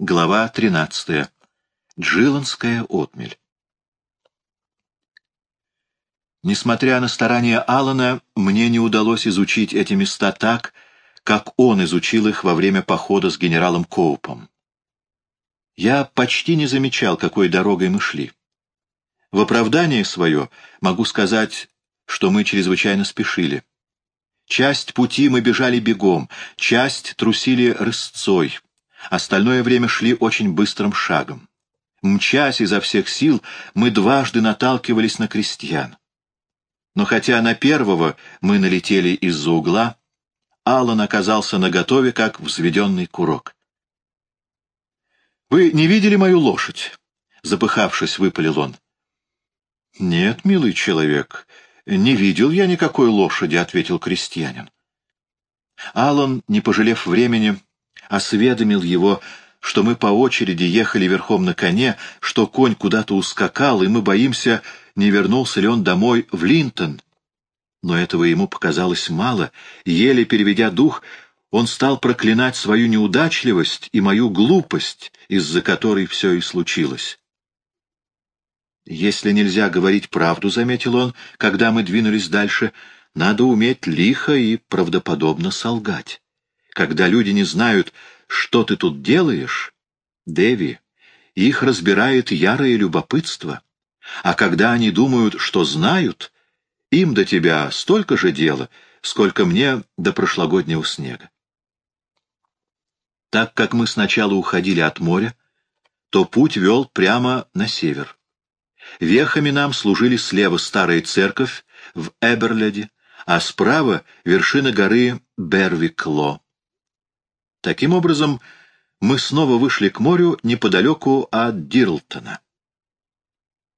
Глава 13. Джиланская отмель. Несмотря на старания Алана, мне не удалось изучить эти места так, как он изучил их во время похода с генералом Коупом. Я почти не замечал, какой дорогой мы шли. В оправдание свое могу сказать, что мы чрезвычайно спешили. Часть пути мы бежали бегом, часть трусили рысцой, Остальное время шли очень быстрым шагом. Мчась изо всех сил, мы дважды наталкивались на крестьян. Но хотя на первого мы налетели из-за угла, Аллан оказался наготове, как взведенный курок. «Вы не видели мою лошадь?» — запыхавшись, выпалил он. «Нет, милый человек, не видел я никакой лошади», — ответил крестьянин. Аллан, не пожалев времени, осведомил его, что мы по очереди ехали верхом на коне, что конь куда-то ускакал, и мы боимся, не вернулся ли он домой в Линтон. Но этого ему показалось мало, еле переведя дух, он стал проклинать свою неудачливость и мою глупость, из-за которой все и случилось. «Если нельзя говорить правду», — заметил он, когда мы двинулись дальше, — «надо уметь лихо и правдоподобно солгать» когда люди не знают, что ты тут делаешь, Деви, их разбирает ярое любопытство, а когда они думают, что знают, им до тебя столько же дела, сколько мне до прошлогоднего снега. Так как мы сначала уходили от моря, то путь вел прямо на север. Вехами нам служили слева старая церковь в Эберледе, а справа — вершина горы Бервикло. Таким образом, мы снова вышли к морю неподалеку от Дирлтона.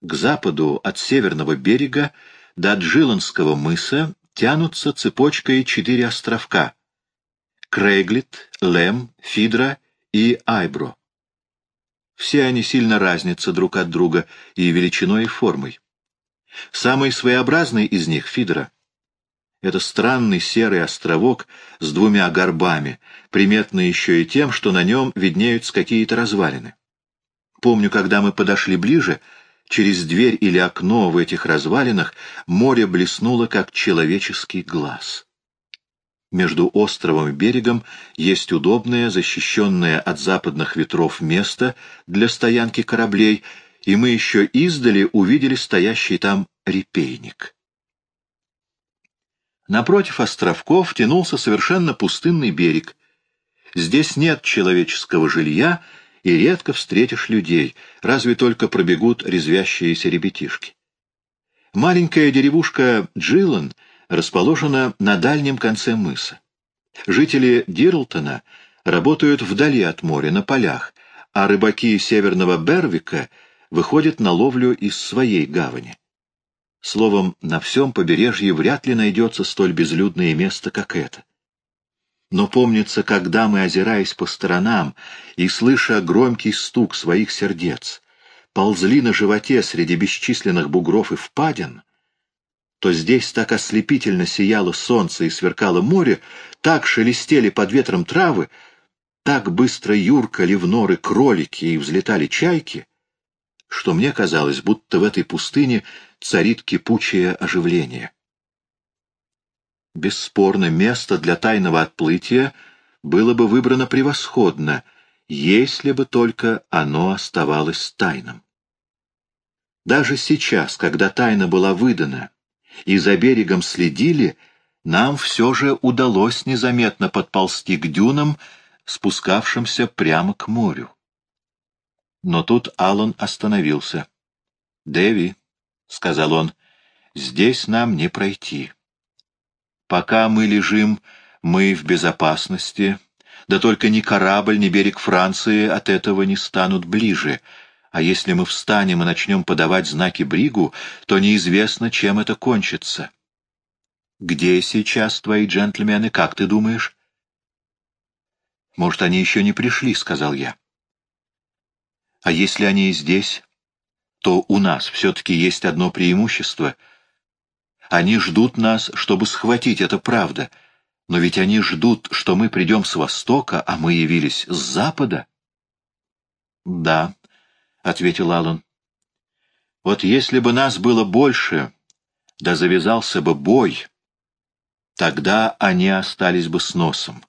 К западу от северного берега до Джиланского мыса тянутся цепочкой четыре островка — Крейглит, Лем, Фидра и Айбро. Все они сильно разнятся друг от друга и величиной, и формой. Самый своеобразный из них — Фидра — это странный серый островок с двумя горбами, приметный еще и тем, что на нем виднеются какие-то развалины. Помню, когда мы подошли ближе, через дверь или окно в этих развалинах море блеснуло, как человеческий глаз. Между островом и берегом есть удобное, защищенное от западных ветров место для стоянки кораблей, и мы еще издали увидели стоящий там репейник. Напротив островков тянулся совершенно пустынный берег. Здесь нет человеческого жилья, и редко встретишь людей, разве только пробегут резвящиеся ребятишки. Маленькая деревушка Джилан расположена на дальнем конце мыса. Жители Дирлтона работают вдали от моря, на полях, а рыбаки северного Бервика выходят на ловлю из своей гавани. Словом, на всем побережье вряд ли найдется столь безлюдное место, как это. Но помнится, когда мы, озираясь по сторонам и слыша громкий стук своих сердец, ползли на животе среди бесчисленных бугров и впадин, то здесь так ослепительно сияло солнце и сверкало море, так шелестели под ветром травы, так быстро юркали в норы кролики и взлетали чайки, что мне казалось, будто в этой пустыне царит кипучее оживление. Бесспорно, место для тайного отплытия было бы выбрано превосходно, если бы только оно оставалось тайным. Даже сейчас, когда тайна была выдана, и за берегом следили, нам все же удалось незаметно подползти к дюнам, спускавшимся прямо к морю. Но тут Аллан остановился. «Дэви», — сказал он, — «здесь нам не пройти. Пока мы лежим, мы в безопасности, да только ни корабль, ни берег Франции от этого не станут ближе, а если мы встанем и начнем подавать знаки Бригу, то неизвестно, чем это кончится. Где сейчас твои джентльмены, как ты думаешь?» «Может, они еще не пришли», — сказал я. А если они и здесь, то у нас все-таки есть одно преимущество. Они ждут нас, чтобы схватить, это правда. Но ведь они ждут, что мы придем с востока, а мы явились с запада. Да, — ответил Аллан. Вот если бы нас было больше, да завязался бы бой, тогда они остались бы с носом.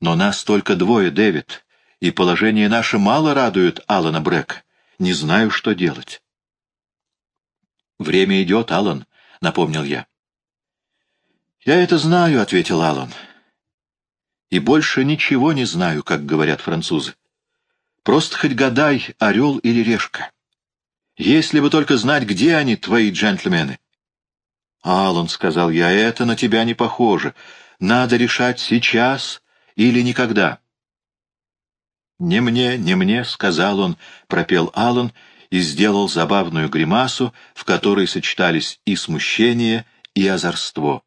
Но нас только двое, Дэвид, и положение наше мало радует Алана Брэка. Не знаю, что делать. «Время идет, Алан», — напомнил я. «Я это знаю», — ответил Алан. «И больше ничего не знаю, как говорят французы. Просто хоть гадай, орел или решка. Если бы только знать, где они, твои джентльмены». «Алан», — сказал я, — «это на тебя не похоже. Надо решать сейчас или никогда». «Не мне, не мне», — сказал он, — пропел Алан и сделал забавную гримасу, в которой сочетались и смущение, и озорство.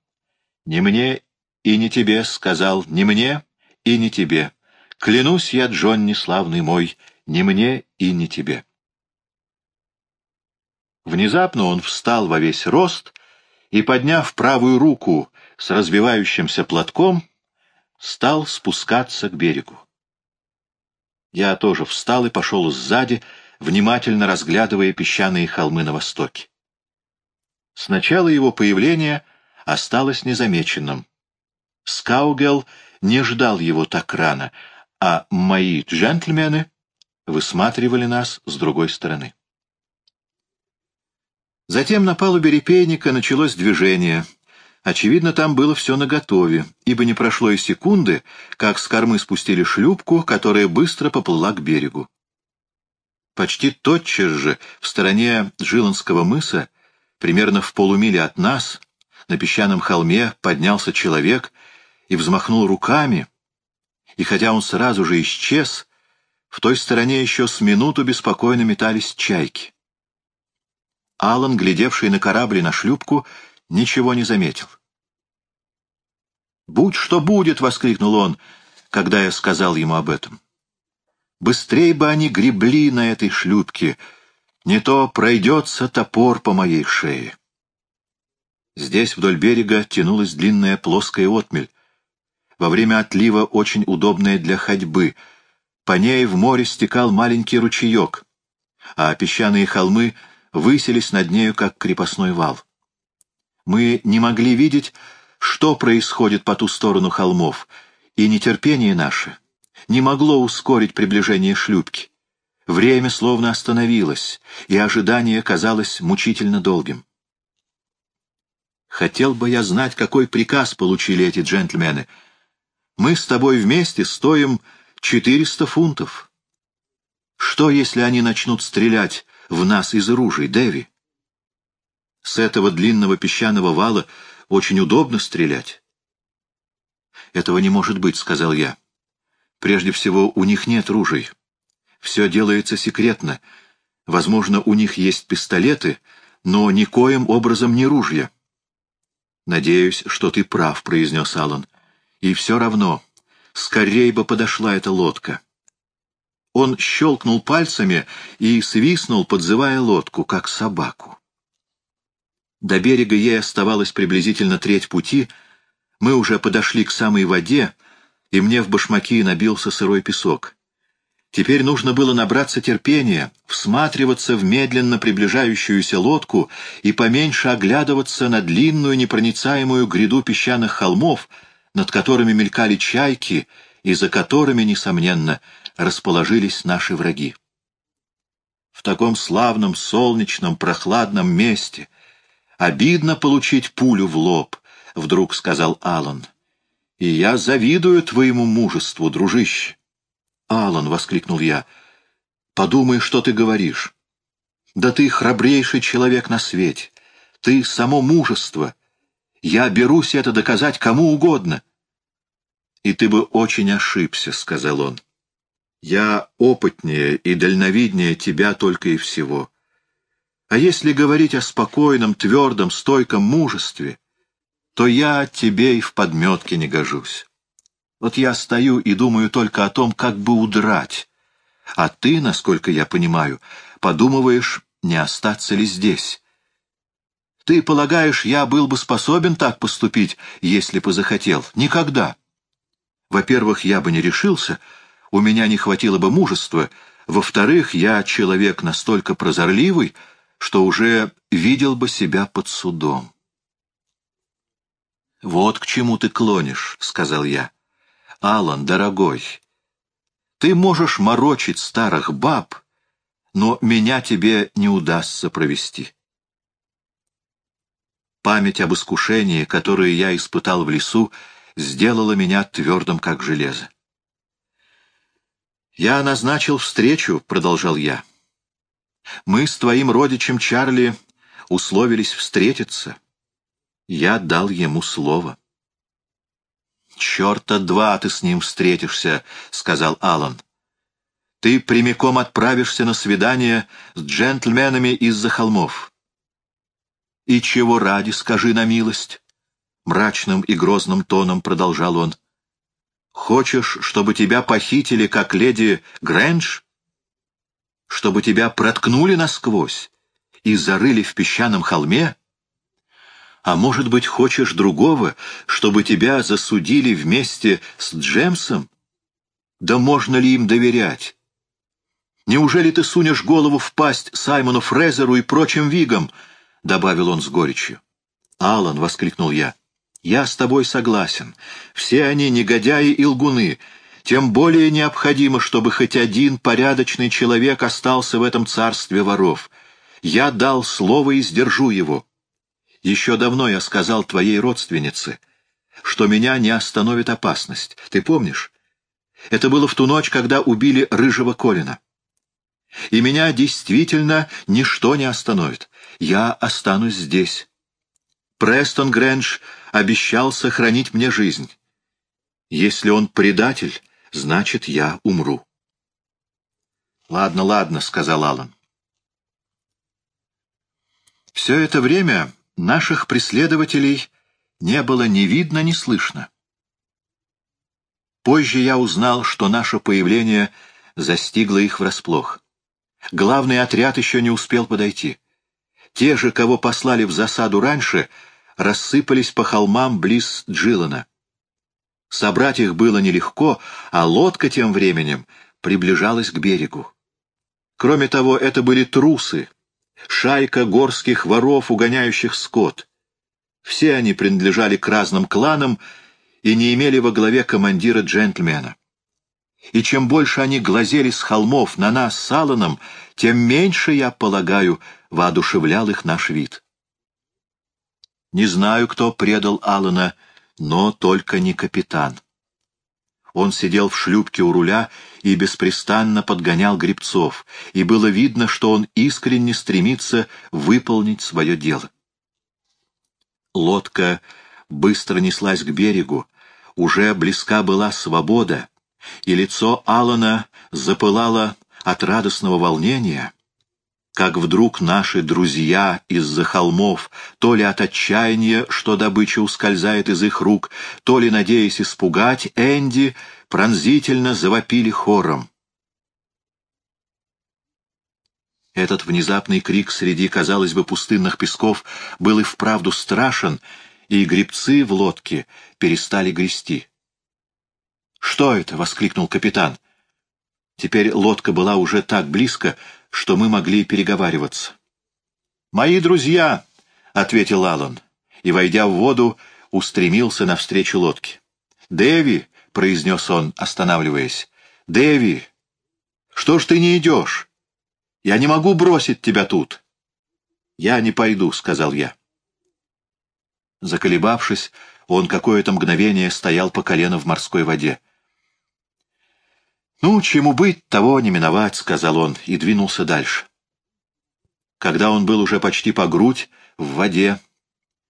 «Не мне и не тебе», — сказал, — «не мне и не тебе. Клянусь я, Джонни, славный мой, не мне и не тебе». Внезапно он встал во весь рост и, подняв правую руку с разбивающимся платком, стал спускаться к берегу. Я тоже встал и пошел сзади, внимательно разглядывая песчаные холмы на востоке. Сначала его появление осталось незамеченным. Скаугел не ждал его так рано, а мои джентльмены высматривали нас с другой стороны. Затем на палубе репейника началось движение. Очевидно, там было все наготове, ибо не прошло и секунды, как с кормы спустили шлюпку, которая быстро поплыла к берегу. Почти тотчас же в стороне Джиланского мыса, примерно в полумиле от нас, на песчаном холме поднялся человек и взмахнул руками, и хотя он сразу же исчез, в той стороне еще с минуту беспокойно метались чайки. Алан, глядевший на корабль и на шлюпку, ничего не заметил. «Будь что будет!» — воскликнул он, когда я сказал ему об этом. Быстрей бы они гребли на этой шлюпке, не то пройдется топор по моей шее. Здесь вдоль берега тянулась длинная плоская отмель, во время отлива очень удобная для ходьбы. По ней в море стекал маленький ручеек, а песчаные холмы высились над нею, как крепостной вал. Мы не могли видеть, что происходит по ту сторону холмов, и нетерпение наше не могло ускорить приближение шлюпки. Время словно остановилось, и ожидание казалось мучительно долгим. Хотел бы я знать, какой приказ получили эти джентльмены. Мы с тобой вместе стоим 400 фунтов. Что, если они начнут стрелять в нас из ружей, Дэви? С этого длинного песчаного вала очень удобно стрелять. «Этого не может быть», — сказал я. Прежде всего, у них нет ружей. Все делается секретно. Возможно, у них есть пистолеты, но никоим образом не ружья. «Надеюсь, что ты прав», — произнес Аллан. «И все равно, скорей бы подошла эта лодка». Он щелкнул пальцами и свистнул, подзывая лодку, как собаку. До берега ей оставалось приблизительно треть пути. Мы уже подошли к самой воде, и мне в башмаки набился сырой песок. Теперь нужно было набраться терпения, всматриваться в медленно приближающуюся лодку и поменьше оглядываться на длинную непроницаемую гряду песчаных холмов, над которыми мелькали чайки и за которыми, несомненно, расположились наши враги. В таком славном, солнечном, прохладном месте обидно получить пулю в лоб, — вдруг сказал Аллан и я завидую твоему мужеству, дружище. Алан, воскликнул я, — подумай, что ты говоришь. Да ты храбрейший человек на свете. Ты само мужество. Я берусь это доказать кому угодно. И ты бы очень ошибся, — сказал он. Я опытнее и дальновиднее тебя только и всего. А если говорить о спокойном, твердом, стойком мужестве, то я тебе и в подметке не гожусь. Вот я стою и думаю только о том, как бы удрать. А ты, насколько я понимаю, подумываешь, не остаться ли здесь. Ты полагаешь, я был бы способен так поступить, если бы захотел? Никогда. Во-первых, я бы не решился, у меня не хватило бы мужества. Во-вторых, я человек настолько прозорливый, что уже видел бы себя под судом. «Вот к чему ты клонишь», — сказал я. «Алан, дорогой, ты можешь морочить старых баб, но меня тебе не удастся провести». Память об искушении, которое я испытал в лесу, сделала меня твердым, как железо. «Я назначил встречу», — продолжал я. «Мы с твоим родичем Чарли условились встретиться. Я дал ему слово». «Черта два ты с ним встретишься», — сказал Алан. «Ты прямиком отправишься на свидание с джентльменами из-за холмов». «И чего ради, скажи на милость?» Мрачным и грозным тоном продолжал он. Хочешь, чтобы тебя похитили, как леди Грэндж? Чтобы тебя проткнули насквозь и зарыли в песчаном холме? А может быть, хочешь другого, чтобы тебя засудили вместе с Джемсом? Да можно ли им доверять? Неужели ты сунешь голову в пасть Саймону Фрезеру и прочим вигам? — добавил он с горечью. «Алан!» — воскликнул я. Я с тобой согласен. Все они негодяи и лгуны. Тем более необходимо, чтобы хоть один порядочный человек остался в этом царстве воров. Я дал слово и сдержу его. Еще давно я сказал твоей родственнице, что меня не остановит опасность. Ты помнишь? Это было в ту ночь, когда убили рыжего Колина. И меня действительно ничто не остановит. Я останусь здесь. Престон Грэндж обещал сохранить мне жизнь. Если он предатель, значит, я умру. «Ладно, ладно», — сказал Аллан. Все это время наших преследователей не было ни видно, ни слышно. Позже я узнал, что наше появление застигло их врасплох. Главный отряд еще не успел подойти. Те же, кого послали в засаду раньше, — рассыпались по холмам близ Джилана. Собрать их было нелегко, а лодка тем временем приближалась к берегу. Кроме того, это были трусы, шайка горских воров, угоняющих скот. Все они принадлежали к разным кланам и не имели во главе командира-джентльмена. И чем больше они глазели с холмов на нас с Алланом, тем меньше, я полагаю, воодушевлял их наш вид. Не знаю, кто предал Алана, но только не капитан. Он сидел в шлюпке у руля и беспрестанно подгонял грибцов, и было видно, что он искренне стремится выполнить свое дело. Лодка быстро неслась к берегу, уже близка была свобода, и лицо Алана запылало от радостного волнения, как вдруг наши друзья из-за холмов, то ли от отчаяния, что добыча ускользает из их рук, то ли, надеясь испугать, Энди пронзительно завопили хором. Этот внезапный крик среди, казалось бы, пустынных песков был и вправду страшен, и грибцы в лодке перестали грести. «Что это?» — воскликнул капитан. Теперь лодка была уже так близко, что мы могли переговариваться. «Мои друзья!» — ответил Аллан, и, войдя в воду, устремился навстречу лодке. «Дэви!» — произнес он, останавливаясь. «Дэви! Что ж ты не идешь? Я не могу бросить тебя тут!» «Я не пойду», — сказал я. Заколебавшись, он какое-то мгновение стоял по колено в морской воде. «Ну, чему быть, того не миновать», — сказал он и двинулся дальше. Когда он был уже почти по грудь в воде,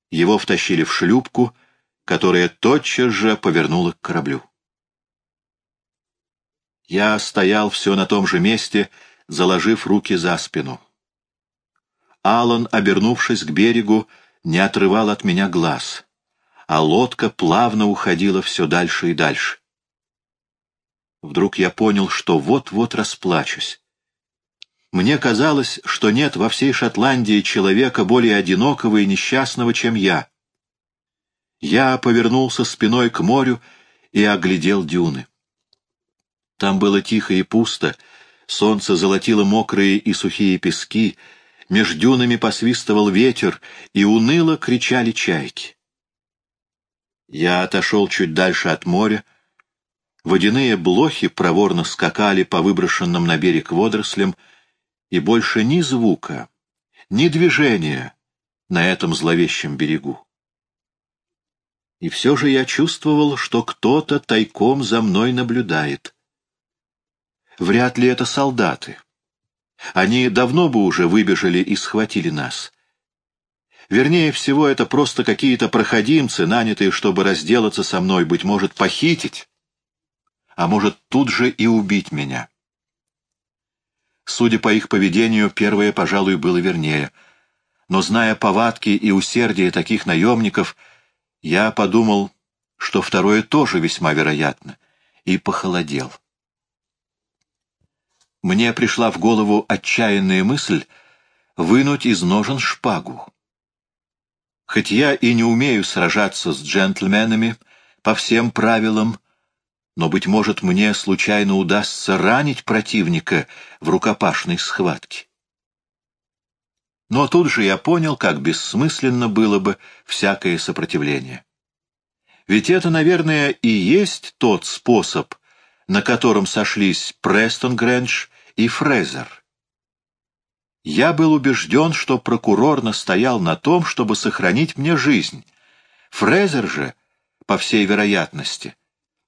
его втащили в шлюпку, которая тотчас же повернула к кораблю. Я стоял все на том же месте, заложив руки за спину. Алан, обернувшись к берегу, не отрывал от меня глаз, а лодка плавно уходила все дальше и дальше. Вдруг я понял, что вот-вот расплачусь. Мне казалось, что нет во всей Шотландии человека более одинокого и несчастного, чем я. Я повернулся спиной к морю и оглядел дюны. Там было тихо и пусто, Солнце золотило мокрые и сухие пески, меж дюнами посвистывал ветер, и уныло кричали чайки. Я отошел чуть дальше от моря. Водяные блохи проворно скакали по выброшенным на берег водорослям, и больше ни звука, ни движения на этом зловещем берегу. И все же я чувствовал, что кто-то тайком за мной наблюдает. Вряд ли это солдаты. Они давно бы уже выбежали и схватили нас. Вернее всего, это просто какие-то проходимцы, нанятые, чтобы разделаться со мной, быть может, похитить, а может, тут же и убить меня. Судя по их поведению, первое, пожалуй, было вернее. Но, зная повадки и усердие таких наемников, я подумал, что второе тоже весьма вероятно, и похолодел мне пришла в голову отчаянная мысль вынуть из ножен шпагу. Хоть я и не умею сражаться с джентльменами по всем правилам, но, быть может, мне случайно удастся ранить противника в рукопашной схватке. Но тут же я понял, как бессмысленно было бы всякое сопротивление. Ведь это, наверное, и есть тот способ, на котором сошлись Престон Грэндж и Фрезер. Я был убежден, что прокурор настоял на том, чтобы сохранить мне жизнь. Фрезер же, по всей вероятности,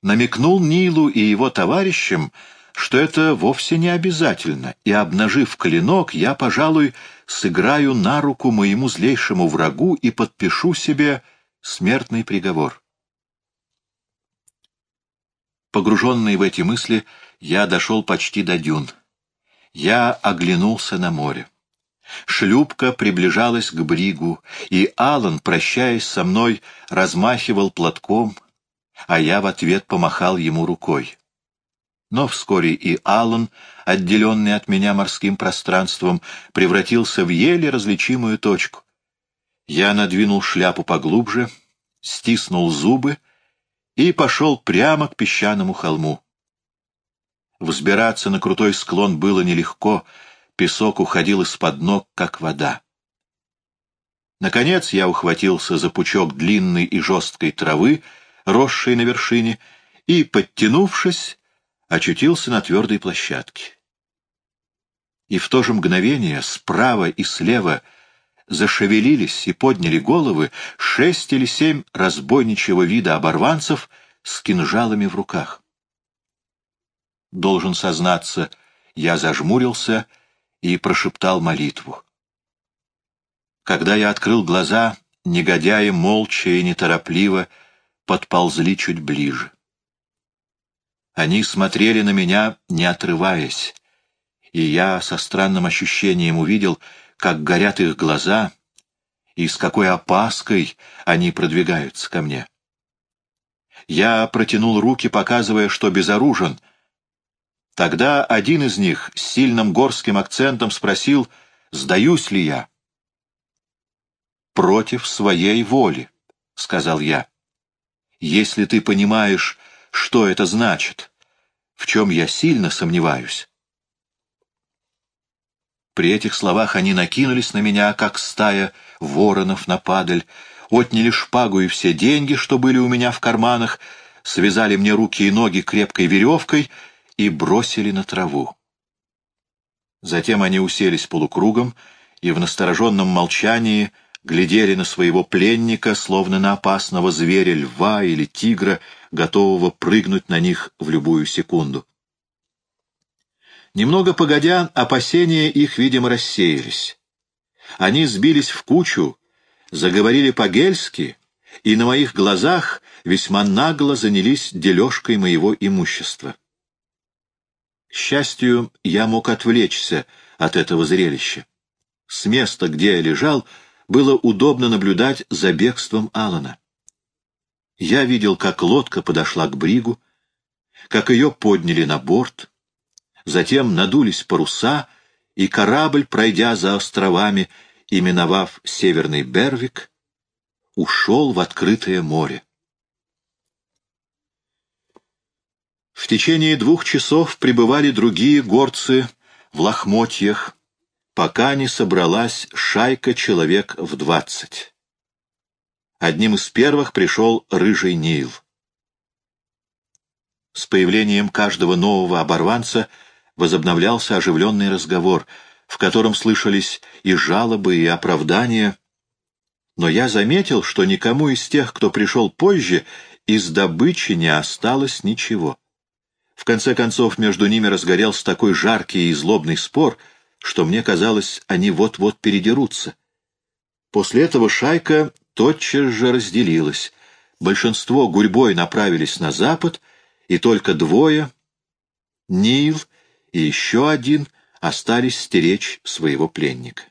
намекнул Нилу и его товарищам, что это вовсе не обязательно, и, обнажив клинок, я, пожалуй, сыграю на руку моему злейшему врагу и подпишу себе смертный приговор. Погруженный в эти мысли, я дошел почти до дюн. Я оглянулся на море. Шлюпка приближалась к бригу, и Алан, прощаясь со мной, размахивал платком, а я в ответ помахал ему рукой. Но вскоре и Алан, отделенный от меня морским пространством, превратился в еле различимую точку. Я надвинул шляпу поглубже, стиснул зубы и пошел прямо к песчаному холму. Взбираться на крутой склон было нелегко, песок уходил из-под ног, как вода. Наконец я ухватился за пучок длинной и жесткой травы, росшей на вершине, и, подтянувшись, очутился на твердой площадке. И в то же мгновение справа и слева зашевелились и подняли головы шесть или семь разбойничьего вида оборванцев с кинжалами в руках. Должен сознаться, я зажмурился и прошептал молитву. Когда я открыл глаза, негодяи молча и неторопливо подползли чуть ближе. Они смотрели на меня, не отрываясь, и я со странным ощущением увидел, как горят их глаза и с какой опаской они продвигаются ко мне. Я протянул руки, показывая, что безоружен — Тогда один из них с сильным горским акцентом спросил, сдаюсь ли я. «Против своей воли», — сказал я. «Если ты понимаешь, что это значит, в чем я сильно сомневаюсь». При этих словах они накинулись на меня, как стая воронов на падаль, отняли шпагу и все деньги, что были у меня в карманах, связали мне руки и ноги крепкой веревкой — и бросили на траву. Затем они уселись полукругом и в настороженном молчании глядели на своего пленника, словно на опасного зверя, льва или тигра, готового прыгнуть на них в любую секунду. Немного погодя, опасения их, видимо, рассеялись. Они сбились в кучу, заговорили по-гельски, и на моих глазах весьма нагло занялись дележкой моего имущества. К счастью, я мог отвлечься от этого зрелища. С места, где я лежал, было удобно наблюдать за бегством Алана. Я видел, как лодка подошла к бригу, как ее подняли на борт, затем надулись паруса, и корабль, пройдя за островами и миновав Северный Бервик, ушел в открытое море. В течение двух часов прибывали другие горцы в лохмотьях, пока не собралась шайка человек в двадцать. Одним из первых пришел рыжий Нил. С появлением каждого нового оборванца возобновлялся оживленный разговор, в котором слышались и жалобы, и оправдания. Но я заметил, что никому из тех, кто пришел позже, из добычи не осталось ничего. В конце концов, между ними разгорелся такой жаркий и злобный спор, что мне казалось, они вот-вот передерутся. После этого шайка тотчас же разделилась. Большинство гурьбой направились на запад, и только двое, Нил и еще один, остались стеречь своего пленника.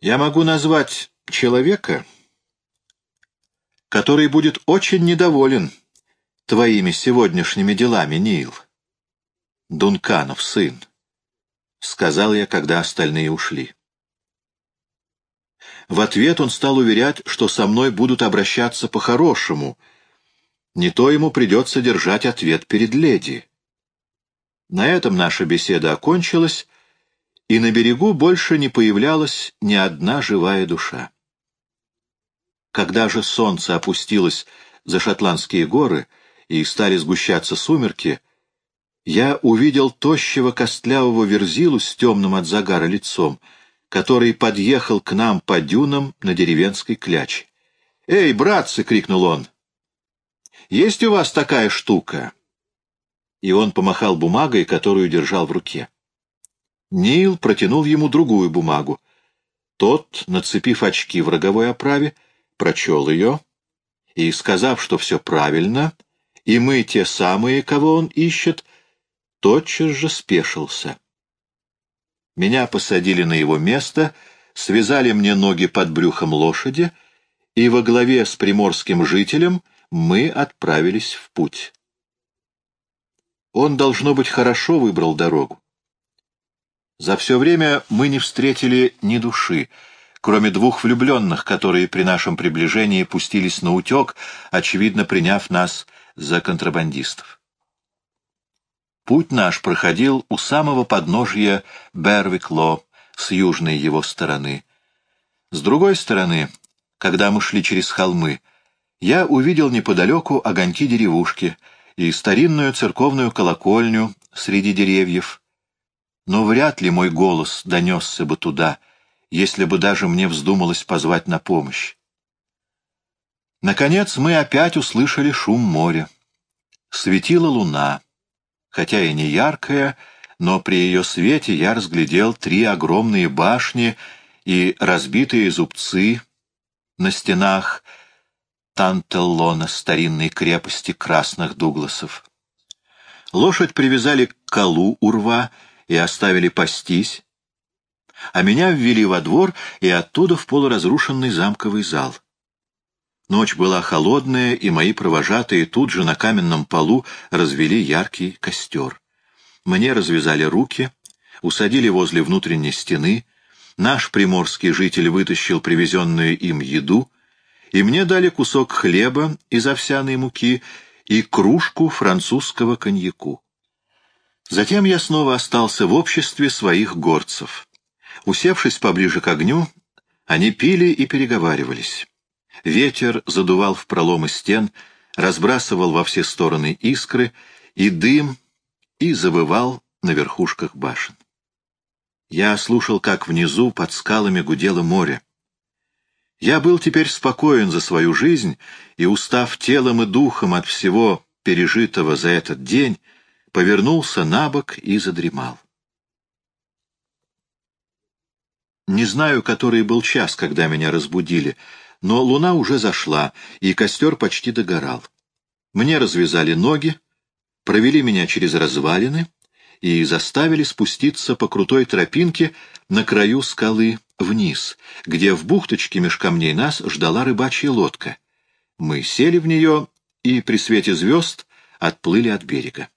Я могу назвать человека, который будет очень недоволен твоими сегодняшними делами, Нил. Дунканов сын, — сказал я, когда остальные ушли. В ответ он стал уверять, что со мной будут обращаться по-хорошему. Не то ему придется держать ответ перед леди. На этом наша беседа окончилась, и на берегу больше не появлялась ни одна живая душа. Когда же солнце опустилось за шотландские горы и стали сгущаться сумерки, я увидел тощего костлявого верзилу с темным от загара лицом — который подъехал к нам по дюнам на деревенской кляче. «Эй, братцы!» — крикнул он. «Есть у вас такая штука?» И он помахал бумагой, которую держал в руке. Нил протянул ему другую бумагу. Тот, нацепив очки в роговой оправе, прочел ее и, сказав, что все правильно, и мы те самые, кого он ищет, тотчас же спешился. Меня посадили на его место, связали мне ноги под брюхом лошади, и во главе с приморским жителем мы отправились в путь. Он, должно быть, хорошо выбрал дорогу. За все время мы не встретили ни души, кроме двух влюбленных, которые при нашем приближении пустились на утек, очевидно приняв нас за контрабандистов. Путь наш проходил у самого подножья Бервикло с южной его стороны. С другой стороны, когда мы шли через холмы, я увидел неподалеку огоньки деревушки и старинную церковную колокольню среди деревьев. Но вряд ли мой голос донесся бы туда, если бы даже мне вздумалось позвать на помощь. Наконец мы опять услышали шум моря. Светила луна хотя и не яркая, но при ее свете я разглядел три огромные башни и разбитые зубцы на стенах Тантеллона, старинной крепости красных дугласов. Лошадь привязали к колу у рва и оставили пастись, а меня ввели во двор и оттуда в полуразрушенный замковый зал. Ночь была холодная, и мои провожатые тут же на каменном полу развели яркий костер. Мне развязали руки, усадили возле внутренней стены, наш приморский житель вытащил привезенную им еду, и мне дали кусок хлеба из овсяной муки и кружку французского коньяку. Затем я снова остался в обществе своих горцев. Усевшись поближе к огню, они пили и переговаривались. Ветер задувал в проломы стен, разбрасывал во все стороны искры и дым, и завывал на верхушках башен. Я слушал, как внизу под скалами гудело море. Я был теперь спокоен за свою жизнь и, устав телом и духом от всего пережитого за этот день, повернулся на бок и задремал. Не знаю, который был час, когда меня разбудили — но луна уже зашла, и костер почти догорал. Мне развязали ноги, провели меня через развалины и заставили спуститься по крутой тропинке на краю скалы вниз, где в бухточке меж камней нас ждала рыбачья лодка. Мы сели в нее и при свете звезд отплыли от берега.